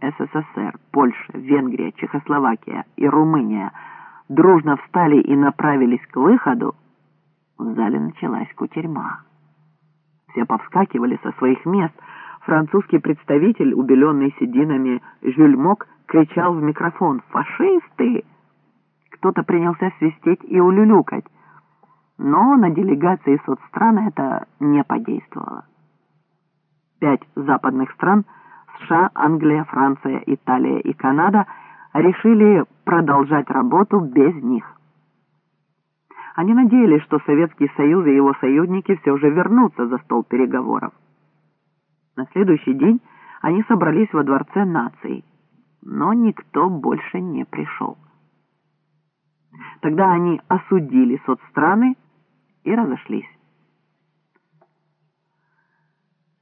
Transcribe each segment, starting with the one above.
СССР, Польша, Венгрия, Чехословакия и Румыния дружно встали и направились к выходу, в зале началась кутерьма. Все повскакивали со своих мест. Французский представитель, убеленный сединами Жюль Мок, кричал в микрофон «Фашисты!». Кто-то принялся свистеть и улюлюкать, но на делегации соцстран это не подействовало. Пять западных стран США, Англия, Франция, Италия и Канада решили продолжать работу без них. Они надеялись, что Советский Союз и его союзники все же вернутся за стол переговоров. На следующий день они собрались во Дворце наций, но никто больше не пришел. Тогда они осудили соцстраны и разошлись.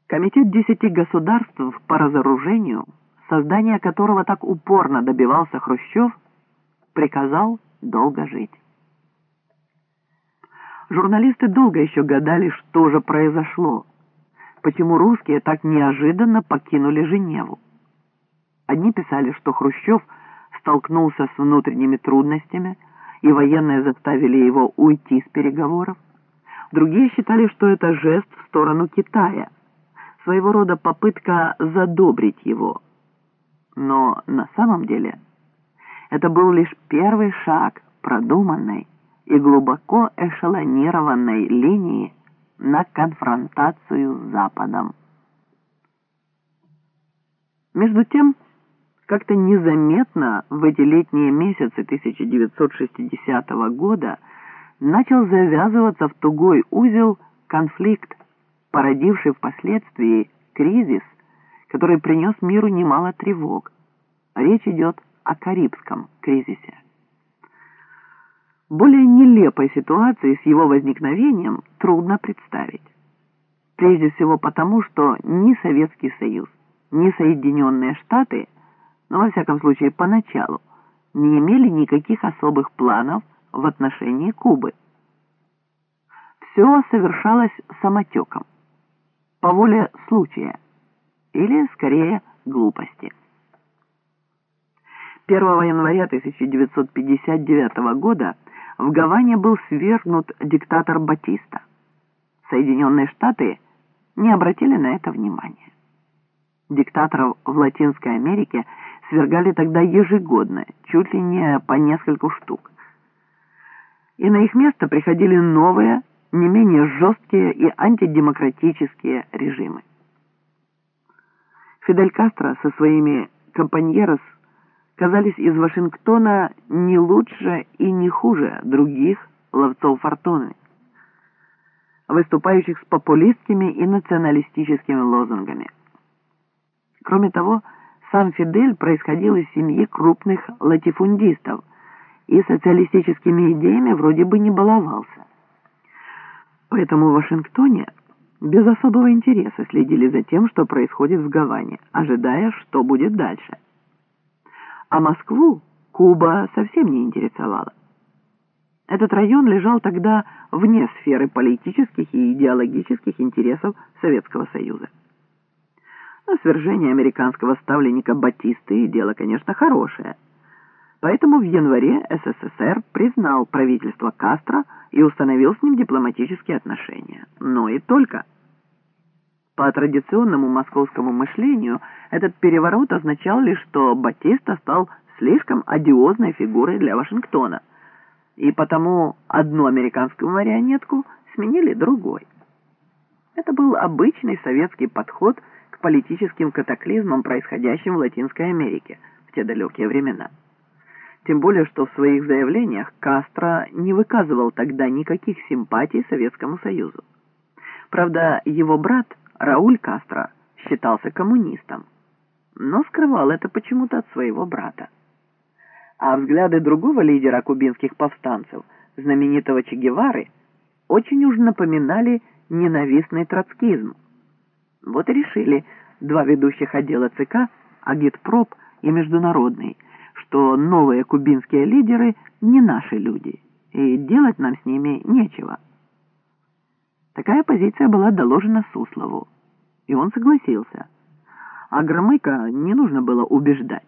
Комитет десяти государств по разоружению, создание которого так упорно добивался Хрущев, приказал долго жить. Журналисты долго еще гадали, что же произошло, почему русские так неожиданно покинули Женеву. Одни писали, что Хрущев столкнулся с внутренними трудностями, и военные заставили его уйти с переговоров. Другие считали, что это жест в сторону Китая, своего рода попытка задобрить его. Но на самом деле это был лишь первый шаг продуманной, и глубоко эшелонированной линии на конфронтацию с Западом. Между тем, как-то незаметно в эти летние месяцы 1960 года начал завязываться в тугой узел конфликт, породивший впоследствии кризис, который принес миру немало тревог. Речь идет о Карибском кризисе. Более нелепой ситуации с его возникновением трудно представить. Прежде всего потому, что ни Советский Союз, ни Соединенные Штаты, но во всяком случае поначалу, не имели никаких особых планов в отношении Кубы. Все совершалось самотеком, по воле случая, или, скорее, глупости. 1 января 1959 года в Гаване был свергнут диктатор Батиста. Соединенные Штаты не обратили на это внимания. Диктаторов в Латинской Америке свергали тогда ежегодно, чуть ли не по нескольку штук. И на их место приходили новые, не менее жесткие и антидемократические режимы. Фидель Кастро со своими компаньерос казались из Вашингтона не лучше и не хуже других ловцов фортуны, выступающих с популистскими и националистическими лозунгами. Кроме того, сам Фидель происходил из семьи крупных латифундистов и социалистическими идеями вроде бы не баловался. Поэтому в Вашингтоне без особого интереса следили за тем, что происходит в Гаване, ожидая, что будет дальше. А Москву Куба совсем не интересовала. Этот район лежал тогда вне сферы политических и идеологических интересов Советского Союза. Но свержение американского ставленника Батисты – дело, конечно, хорошее. Поэтому в январе СССР признал правительство Кастро и установил с ним дипломатические отношения. Но и только. По традиционному московскому мышлению этот переворот означал лишь, что Батиста стал слишком одиозной фигурой для Вашингтона, и потому одну американскую марионетку сменили другой. Это был обычный советский подход к политическим катаклизмам, происходящим в Латинской Америке в те далекие времена. Тем более, что в своих заявлениях Кастро не выказывал тогда никаких симпатий Советскому Союзу. Правда, его брат – Рауль Кастро считался коммунистом, но скрывал это почему-то от своего брата. А взгляды другого лидера кубинских повстанцев, знаменитого Че Гевары, очень уж напоминали ненавистный троцкизм. Вот и решили два ведущих отдела ЦК, Агитпроп и Международный, что новые кубинские лидеры не наши люди, и делать нам с ними нечего. Такая позиция была доложена Суслову, и он согласился. а Громыка не нужно было убеждать.